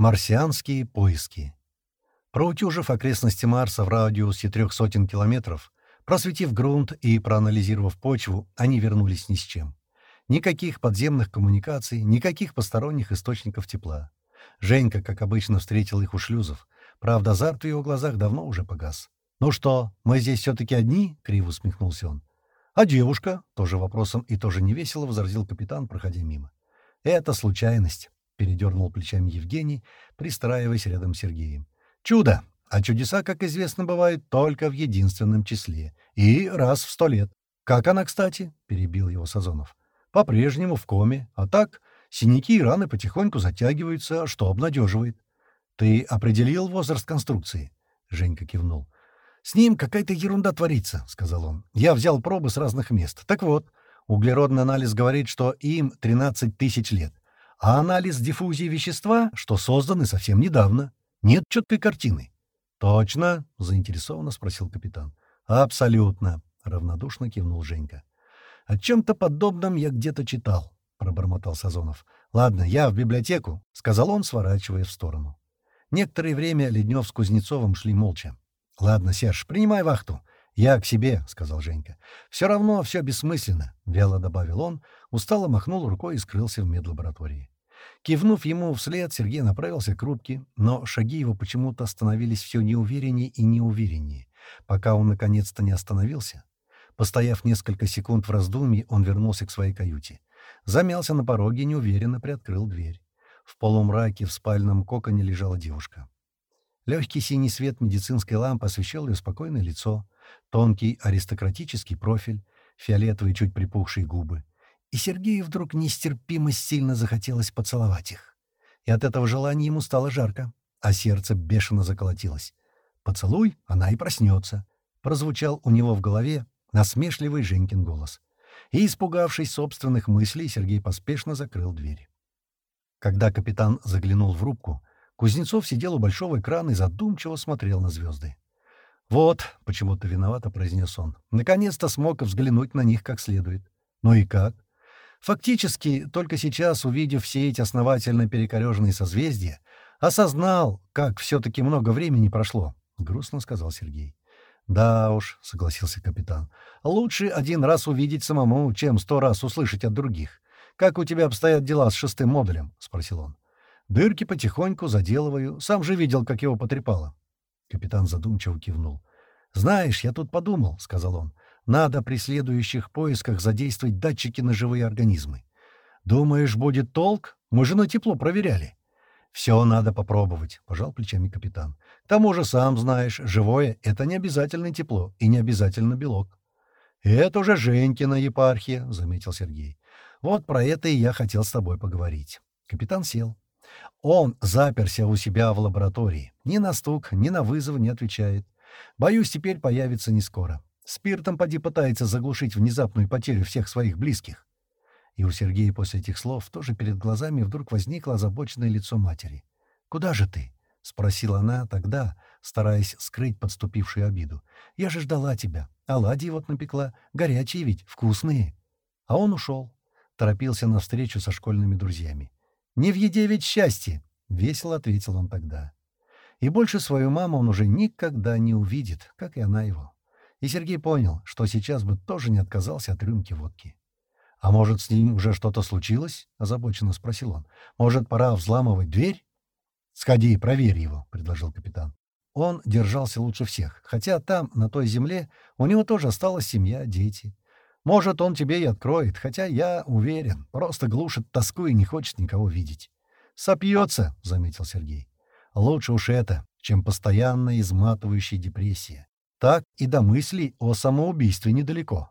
Марсианские поиски. Проутюжив окрестности Марса в радиусе трех сотен километров, просветив грунт и проанализировав почву, они вернулись ни с чем. Никаких подземных коммуникаций, никаких посторонних источников тепла. Женька, как обычно, встретил их у шлюзов. Правда, азарт в его глазах давно уже погас. «Ну что, мы здесь все-таки одни?» — криво усмехнулся он. «А девушка?» — тоже вопросом и тоже невесело возразил капитан, проходя мимо. «Это случайность передернул плечами Евгений, пристраиваясь рядом с Сергеем. «Чудо! А чудеса, как известно, бывают только в единственном числе. И раз в сто лет. Как она, кстати?» — перебил его Сазонов. «По-прежнему в коме. А так, синяки и раны потихоньку затягиваются, что обнадеживает». «Ты определил возраст конструкции?» — Женька кивнул. «С ним какая-то ерунда творится», — сказал он. «Я взял пробы с разных мест. Так вот, углеродный анализ говорит, что им 13 тысяч лет а анализ диффузии вещества, что созданы совсем недавно. Нет четкой картины. «Точно?» — заинтересованно спросил капитан. «Абсолютно», — равнодушно кивнул Женька. «О чем-то подобном я где-то читал», — пробормотал Сазонов. «Ладно, я в библиотеку», — сказал он, сворачивая в сторону. Некоторое время Леднев с Кузнецовым шли молча. «Ладно, Серж, принимай вахту. Я к себе», — сказал Женька. «Все равно все бессмысленно», — вяло добавил он, устало махнул рукой и скрылся в медлаборатории. Кивнув ему вслед, Сергей направился к рубке, но шаги его почему-то становились все неувереннее и неувереннее, пока он наконец-то не остановился. Постояв несколько секунд в раздумье, он вернулся к своей каюте. Замялся на пороге и неуверенно приоткрыл дверь. В полумраке в спальном коконе лежала девушка. Легкий синий свет медицинской лампы освещал ее спокойное лицо, тонкий аристократический профиль, фиолетовые чуть припухшие губы и Сергею вдруг нестерпимо сильно захотелось поцеловать их. И от этого желания ему стало жарко, а сердце бешено заколотилось. «Поцелуй, она и проснется», — прозвучал у него в голове насмешливый Женькин голос. И, испугавшись собственных мыслей, Сергей поспешно закрыл дверь. Когда капитан заглянул в рубку, Кузнецов сидел у большого экрана и задумчиво смотрел на звезды. «Вот», — почему-то виновато произнес он, — «наконец-то смог взглянуть на них как следует. Ну и как?» Фактически, только сейчас, увидев все эти основательно перекореженные созвездия, осознал, как все-таки много времени прошло, — грустно сказал Сергей. «Да уж», — согласился капитан, — «лучше один раз увидеть самому, чем сто раз услышать от других. Как у тебя обстоят дела с шестым модулем?» — спросил он. «Дырки потихоньку заделываю. Сам же видел, как его потрепало». Капитан задумчиво кивнул. «Знаешь, я тут подумал», — сказал он. Надо при следующих поисках задействовать датчики на живые организмы. Думаешь, будет толк? Мы же на тепло проверяли. Все надо попробовать, — пожал плечами капитан. К тому же, сам знаешь, живое — это не обязательно тепло и не обязательно белок. «Это уже Женькина епархия», — заметил Сергей. «Вот про это и я хотел с тобой поговорить». Капитан сел. Он заперся у себя в лаборатории. Ни на стук, ни на вызов не отвечает. Боюсь, теперь появится не скоро. Спиртом поди пытается заглушить внезапную потерю всех своих близких. И у Сергея после этих слов тоже перед глазами вдруг возникло озабоченное лицо матери. «Куда же ты?» — спросила она тогда, стараясь скрыть подступившую обиду. «Я же ждала тебя. Оладьи вот напекла. Горячие ведь, вкусные». А он ушел. Торопился на встречу со школьными друзьями. «Не в еде ведь счастье!» — весело ответил он тогда. И больше свою маму он уже никогда не увидит, как и она его. И Сергей понял, что сейчас бы тоже не отказался от рюмки водки. «А может, с ним уже что-то случилось?» — озабоченно спросил он. «Может, пора взламывать дверь?» «Сходи, проверь его», — предложил капитан. Он держался лучше всех, хотя там, на той земле, у него тоже осталась семья, дети. Может, он тебе и откроет, хотя я уверен, просто глушит тоску и не хочет никого видеть. «Сопьется», — заметил Сергей. «Лучше уж это, чем постоянная изматывающая депрессия. Так и до мыслей о самоубийстве недалеко.